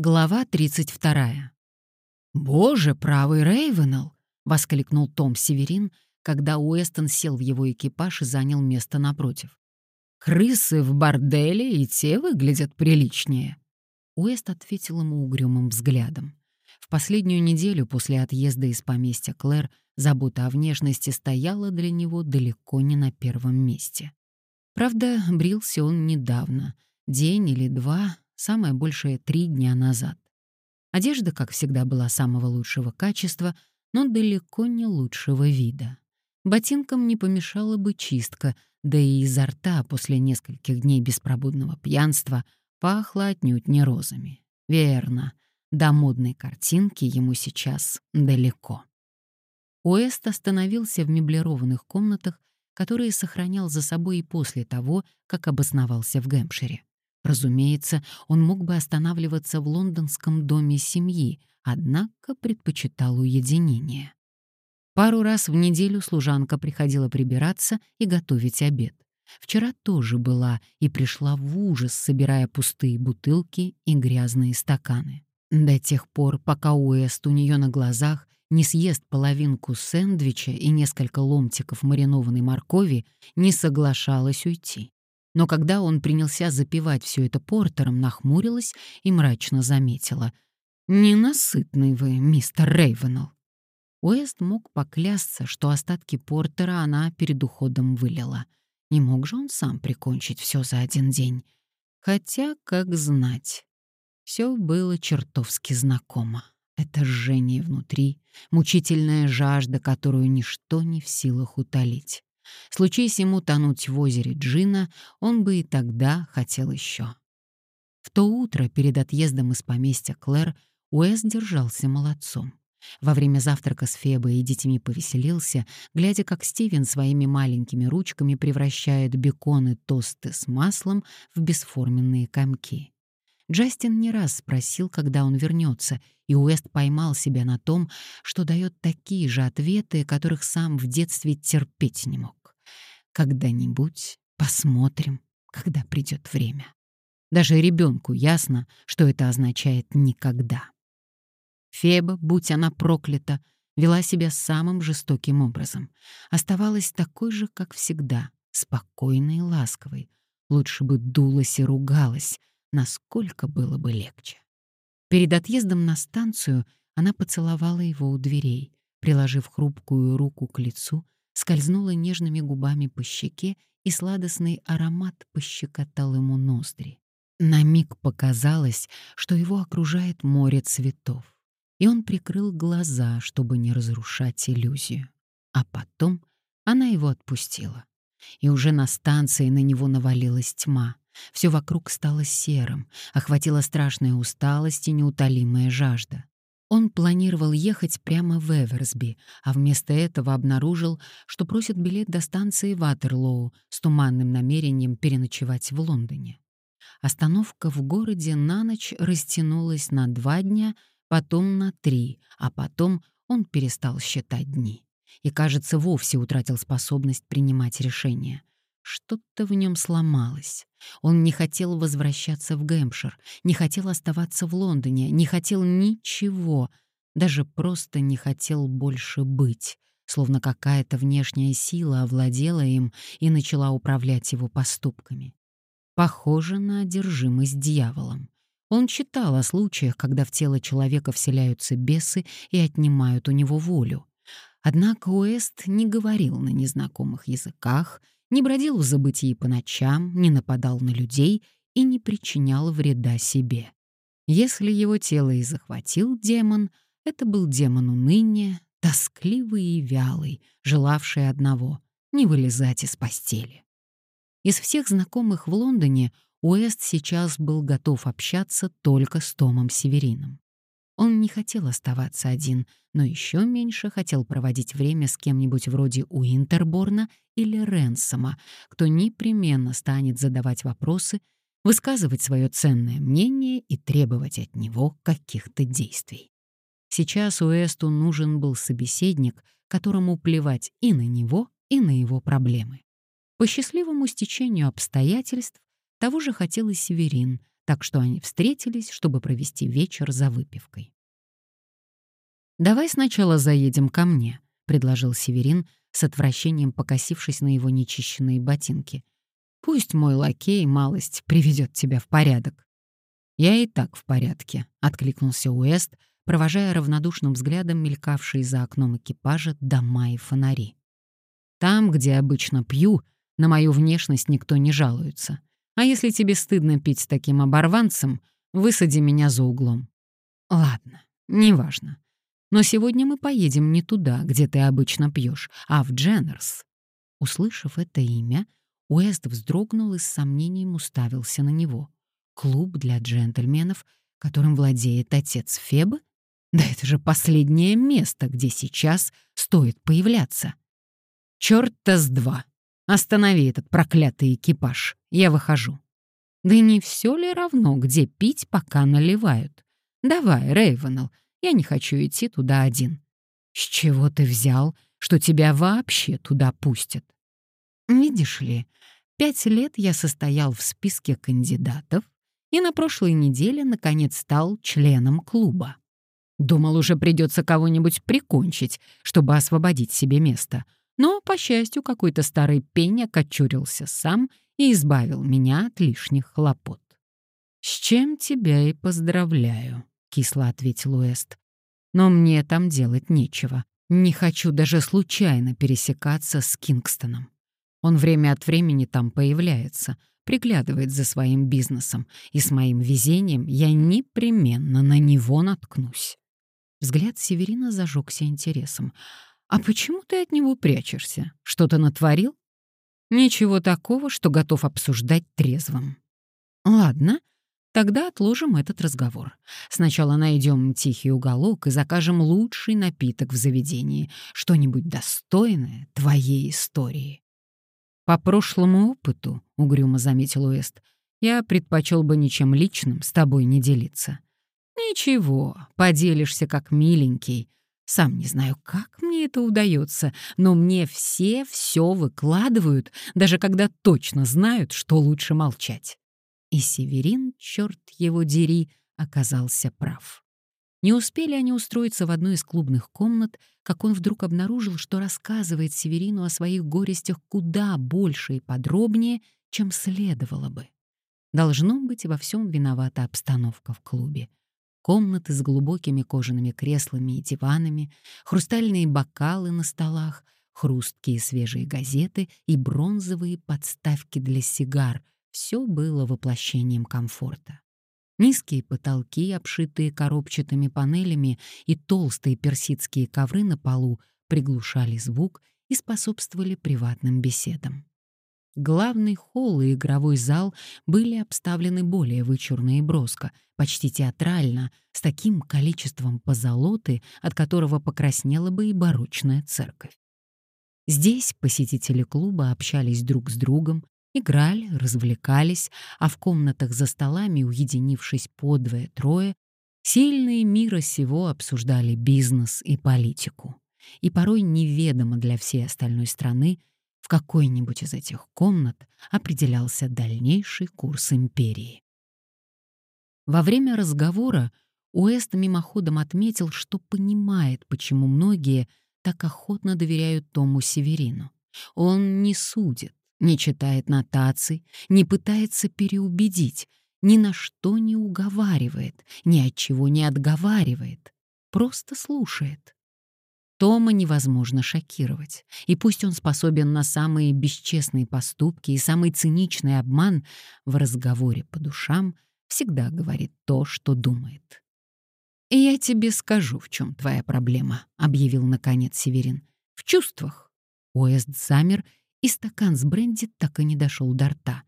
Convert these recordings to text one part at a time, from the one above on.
Глава 32. «Боже, правый Рейвенелл!» — воскликнул Том Северин, когда Уэстон сел в его экипаж и занял место напротив. «Крысы в борделе и те выглядят приличнее». Уэст ответил ему угрюмым взглядом. В последнюю неделю после отъезда из поместья Клэр забота о внешности стояла для него далеко не на первом месте. Правда, брился он недавно, день или два, самое большее три дня назад. Одежда, как всегда, была самого лучшего качества, но далеко не лучшего вида. Ботинкам не помешала бы чистка, да и изо рта после нескольких дней беспробудного пьянства пахло отнюдь не розами. Верно, до модной картинки ему сейчас далеко. Уэст остановился в меблированных комнатах, которые сохранял за собой и после того, как обосновался в Гэмпшире. Разумеется, он мог бы останавливаться в лондонском доме семьи, однако предпочитал уединение. Пару раз в неделю служанка приходила прибираться и готовить обед. Вчера тоже была и пришла в ужас, собирая пустые бутылки и грязные стаканы. До тех пор, пока Уэст у нее на глазах не съест половинку сэндвича и несколько ломтиков маринованной моркови, не соглашалась уйти. Но когда он принялся запивать все это портером, нахмурилась и мрачно заметила. «Ненасытный вы, мистер Рейвенелл». Уэст мог поклясться, что остатки портера она перед уходом вылила. Не мог же он сам прикончить все за один день. Хотя, как знать, все было чертовски знакомо. Это жжение внутри, мучительная жажда, которую ничто не в силах утолить. Случись ему тонуть в озере Джина, он бы и тогда хотел еще. В то утро перед отъездом из поместья Клэр Уэс держался молодцом. Во время завтрака с Фебой и детьми повеселился, глядя, как Стивен своими маленькими ручками превращает беконы тосты с маслом в бесформенные комки. Джастин не раз спросил, когда он вернется, и Уэст поймал себя на том, что дает такие же ответы, которых сам в детстве терпеть не мог. Когда-нибудь посмотрим, когда придет время. Даже ребенку ясно, что это означает «никогда». Феба, будь она проклята, вела себя самым жестоким образом. Оставалась такой же, как всегда, спокойной и ласковой. Лучше бы дулась и ругалась, насколько было бы легче. Перед отъездом на станцию она поцеловала его у дверей, приложив хрупкую руку к лицу скользнула нежными губами по щеке, и сладостный аромат пощекотал ему ноздри. На миг показалось, что его окружает море цветов, и он прикрыл глаза, чтобы не разрушать иллюзию. А потом она его отпустила. И уже на станции на него навалилась тьма. Все вокруг стало серым, охватила страшная усталость и неутолимая жажда. Он планировал ехать прямо в Эверсби, а вместо этого обнаружил, что просит билет до станции Ватерлоу с туманным намерением переночевать в Лондоне. Остановка в городе на ночь растянулась на два дня, потом на три, а потом он перестал считать дни и, кажется, вовсе утратил способность принимать решения. Что-то в нем сломалось. Он не хотел возвращаться в Гэмпшир, не хотел оставаться в Лондоне, не хотел ничего, даже просто не хотел больше быть, словно какая-то внешняя сила овладела им и начала управлять его поступками. Похоже на одержимость дьяволом. Он читал о случаях, когда в тело человека вселяются бесы и отнимают у него волю. Однако Уэст не говорил на незнакомых языках — не бродил в забытии по ночам, не нападал на людей и не причинял вреда себе. Если его тело и захватил демон, это был демон уныния, тоскливый и вялый, желавший одного — не вылезать из постели. Из всех знакомых в Лондоне Уэст сейчас был готов общаться только с Томом Северином. Он не хотел оставаться один, но еще меньше хотел проводить время с кем-нибудь вроде Уинтерборна или Ренсома, кто непременно станет задавать вопросы, высказывать свое ценное мнение и требовать от него каких-то действий. Сейчас Уэсту нужен был собеседник, которому плевать и на него, и на его проблемы. По счастливому стечению обстоятельств того же хотел и Северин, так что они встретились, чтобы провести вечер за выпивкой. «Давай сначала заедем ко мне», — предложил Северин, с отвращением покосившись на его нечищенные ботинки. «Пусть мой лакей, малость, приведет тебя в порядок». «Я и так в порядке», — откликнулся Уэст, провожая равнодушным взглядом мелькавшие за окном экипажа дома и фонари. «Там, где обычно пью, на мою внешность никто не жалуется. А если тебе стыдно пить с таким оборванцем, высади меня за углом». «Ладно, неважно. Но сегодня мы поедем не туда, где ты обычно пьешь, а в Дженнерс». Услышав это имя, Уэст вздрогнул и с сомнением уставился на него. Клуб для джентльменов, которым владеет отец Фебы? Да это же последнее место, где сейчас стоит появляться. Чёрт-то с два. Останови этот проклятый экипаж. Я выхожу. Да не все ли равно, где пить, пока наливают? Давай, Рейвенелл, я не хочу идти туда один. С чего ты взял, что тебя вообще туда пустят? Видишь ли, пять лет я состоял в списке кандидатов и на прошлой неделе, наконец, стал членом клуба. Думал, уже придется кого-нибудь прикончить, чтобы освободить себе место. Но, по счастью, какой-то старый пень окочурился сам и избавил меня от лишних хлопот. «С чем тебя и поздравляю», — кисло ответил Уэст. «Но мне там делать нечего. Не хочу даже случайно пересекаться с Кингстоном. Он время от времени там появляется, приглядывает за своим бизнесом, и с моим везением я непременно на него наткнусь». Взгляд Северина зажегся интересом. «А почему ты от него прячешься? Что-то натворил?» «Ничего такого, что готов обсуждать трезвым». «Ладно, Тогда отложим этот разговор. Сначала найдем тихий уголок и закажем лучший напиток в заведении, что-нибудь достойное твоей истории. По прошлому опыту, угрюмо заметил Уэст, я предпочел бы ничем личным с тобой не делиться. Ничего, поделишься как миленький. Сам не знаю, как мне это удается, но мне все все выкладывают, даже когда точно знают, что лучше молчать. И Северин, черт его дери, оказался прав. Не успели они устроиться в одной из клубных комнат, как он вдруг обнаружил, что рассказывает Северину о своих горестях куда больше и подробнее, чем следовало бы. Должно быть, во всем виновата обстановка в клубе. Комнаты с глубокими кожаными креслами и диванами, хрустальные бокалы на столах, хрусткие свежие газеты и бронзовые подставки для сигар — все было воплощением комфорта. Низкие потолки, обшитые коробчатыми панелями, и толстые персидские ковры на полу приглушали звук и способствовали приватным беседам. Главный холл и игровой зал были обставлены более вычурно и броско, почти театрально, с таким количеством позолоты, от которого покраснела бы и барочная церковь. Здесь посетители клуба общались друг с другом, Играли, развлекались, а в комнатах за столами, уединившись подвое-трое, сильные мира сего обсуждали бизнес и политику. И порой неведомо для всей остальной страны, в какой-нибудь из этих комнат определялся дальнейший курс империи. Во время разговора Уэст мимоходом отметил, что понимает, почему многие так охотно доверяют Тому Северину. Он не судит, не читает нотаций, не пытается переубедить, ни на что не уговаривает, ни от чего не отговаривает, просто слушает. Тома невозможно шокировать, и пусть он способен на самые бесчестные поступки и самый циничный обман, в разговоре по душам всегда говорит то, что думает. «И я тебе скажу, в чем твоя проблема», — объявил наконец Северин. «В чувствах». Уэст замер и стакан с бренди так и не дошел до рта.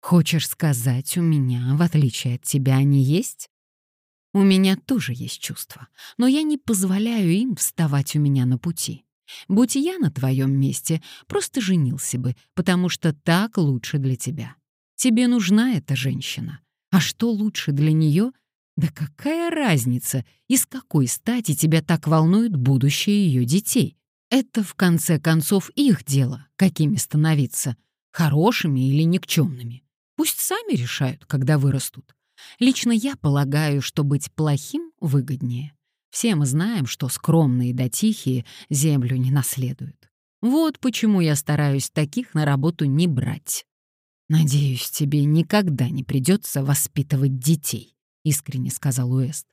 «Хочешь сказать, у меня, в отличие от тебя, они есть?» «У меня тоже есть чувства, но я не позволяю им вставать у меня на пути. Будь я на твоем месте, просто женился бы, потому что так лучше для тебя. Тебе нужна эта женщина. А что лучше для нее? Да какая разница, из какой стати тебя так волнует будущее ее детей? Это, в конце концов, их дело, какими становиться, хорошими или никчемными. Пусть сами решают, когда вырастут. Лично я полагаю, что быть плохим выгоднее. Все мы знаем, что скромные да тихие землю не наследуют. Вот почему я стараюсь таких на работу не брать. «Надеюсь, тебе никогда не придется воспитывать детей», — искренне сказал Уэст.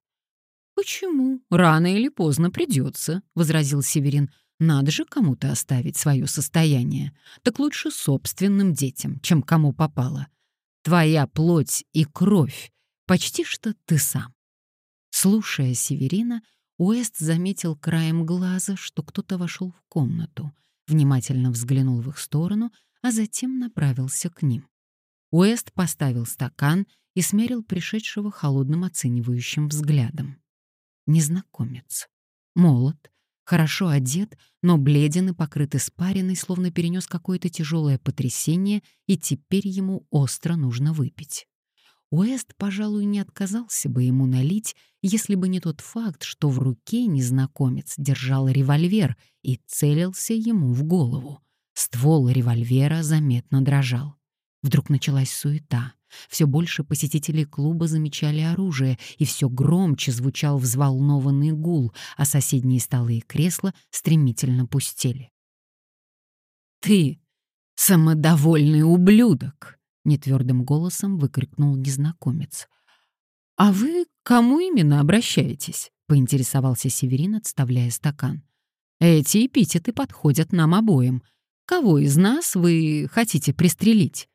«Почему? Рано или поздно придется», — возразил Северин. «Надо же кому-то оставить свое состояние. Так лучше собственным детям, чем кому попало. Твоя плоть и кровь, почти что ты сам». Слушая Северина, Уэст заметил краем глаза, что кто-то вошел в комнату, внимательно взглянул в их сторону, а затем направился к ним. Уэст поставил стакан и смерил пришедшего холодным оценивающим взглядом. Незнакомец. Молод, хорошо одет, но бледен и покрыт испариной, словно перенес какое-то тяжелое потрясение, и теперь ему остро нужно выпить. Уэст, пожалуй, не отказался бы ему налить, если бы не тот факт, что в руке незнакомец держал револьвер и целился ему в голову. Ствол револьвера заметно дрожал. Вдруг началась суета. Все больше посетителей клуба замечали оружие, и все громче звучал взволнованный гул, а соседние столы и кресла стремительно пустели. «Ты самодовольный ублюдок!» — нетвердым голосом выкрикнул незнакомец. «А вы к кому именно обращаетесь?» — поинтересовался Северин, отставляя стакан. «Эти эпитеты подходят нам обоим. Кого из нас вы хотите пристрелить?»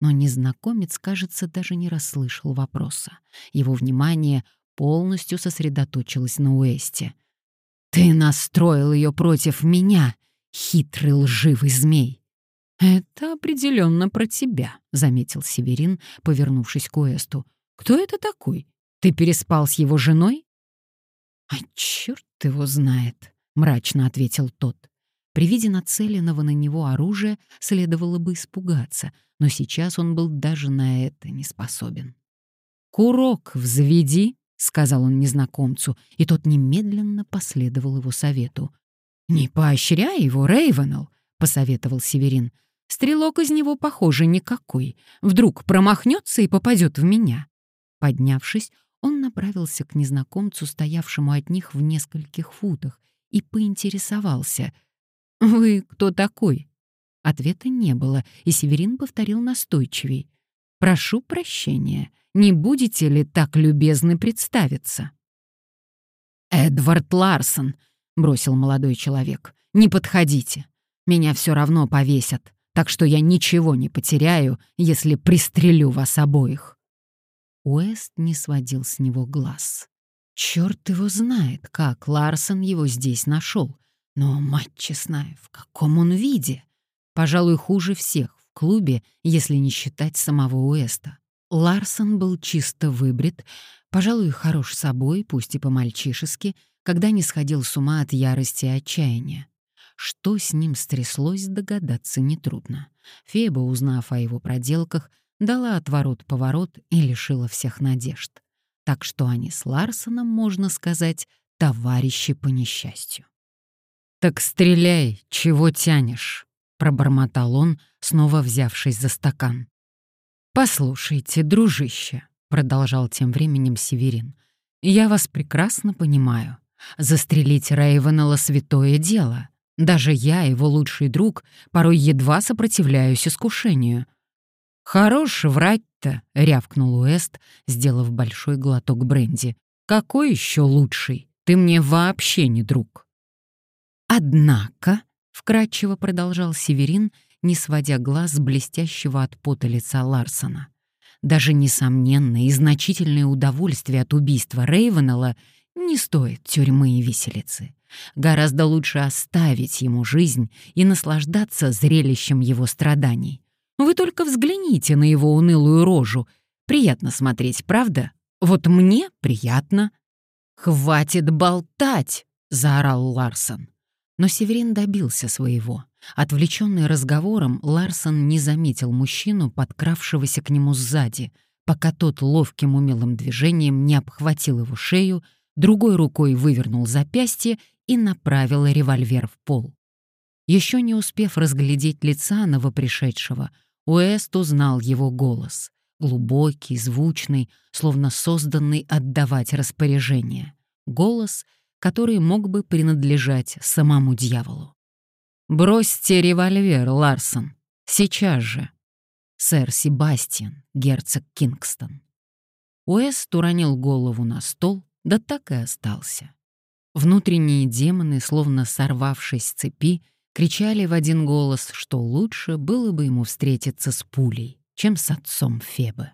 Но незнакомец, кажется, даже не расслышал вопроса. Его внимание полностью сосредоточилось на Уэсте. «Ты настроил ее против меня, хитрый лживый змей!» «Это определенно про тебя», — заметил Северин, повернувшись к Уэсту. «Кто это такой? Ты переспал с его женой?» «А черт его знает», — мрачно ответил тот. При виде нацеленного на него оружия следовало бы испугаться, но сейчас он был даже на это не способен. «Курок взведи», — сказал он незнакомцу, и тот немедленно последовал его совету. «Не поощряй его, Рейвенелл», — посоветовал Северин. «Стрелок из него, похоже, никакой. Вдруг промахнется и попадет в меня». Поднявшись, он направился к незнакомцу, стоявшему от них в нескольких футах, и поинтересовался — «Вы кто такой?» Ответа не было, и Северин повторил настойчивей. «Прошу прощения, не будете ли так любезны представиться?» «Эдвард Ларсон», — бросил молодой человек, — «не подходите. Меня все равно повесят, так что я ничего не потеряю, если пристрелю вас обоих». Уэст не сводил с него глаз. Черт его знает, как Ларсон его здесь нашел. Но, мать честная, в каком он виде? Пожалуй, хуже всех в клубе, если не считать самого Уэста. Ларсон был чисто выбрит, пожалуй, хорош собой, пусть и по-мальчишески, когда не сходил с ума от ярости и отчаяния. Что с ним стряслось, догадаться нетрудно. Феба, узнав о его проделках, дала отворот-поворот и лишила всех надежд. Так что они с Ларсоном, можно сказать, товарищи по несчастью. «Так стреляй, чего тянешь?» — пробормотал он, снова взявшись за стакан. «Послушайте, дружище», — продолжал тем временем Северин, — «я вас прекрасно понимаю. Застрелить Рейвенелла — святое дело. Даже я, его лучший друг, порой едва сопротивляюсь искушению». «Хорош врать-то», — рявкнул Уэст, сделав большой глоток бренди. «Какой еще лучший? Ты мне вообще не друг». «Однако», — вкратчиво продолжал Северин, не сводя глаз с блестящего от пота лица Ларсона, «даже несомненное и значительное удовольствие от убийства Рейвенелла не стоит тюрьмы и виселицы. Гораздо лучше оставить ему жизнь и наслаждаться зрелищем его страданий. Вы только взгляните на его унылую рожу. Приятно смотреть, правда? Вот мне приятно». «Хватит болтать!» — заорал Ларсон. Но Северин добился своего. Отвлеченный разговором, Ларсон не заметил мужчину, подкравшегося к нему сзади, пока тот ловким умелым движением не обхватил его шею, другой рукой вывернул запястье и направил револьвер в пол. Еще не успев разглядеть лица новопришедшего, Уэст узнал его голос. глубокий, звучный, словно созданный отдавать распоряжение. Голос, который мог бы принадлежать самому дьяволу. «Бросьте револьвер, Ларсон! Сейчас же!» Сэр Себастьян, герцог Кингстон. Уэст уронил голову на стол, да так и остался. Внутренние демоны, словно сорвавшись с цепи, кричали в один голос, что лучше было бы ему встретиться с пулей, чем с отцом Фебы.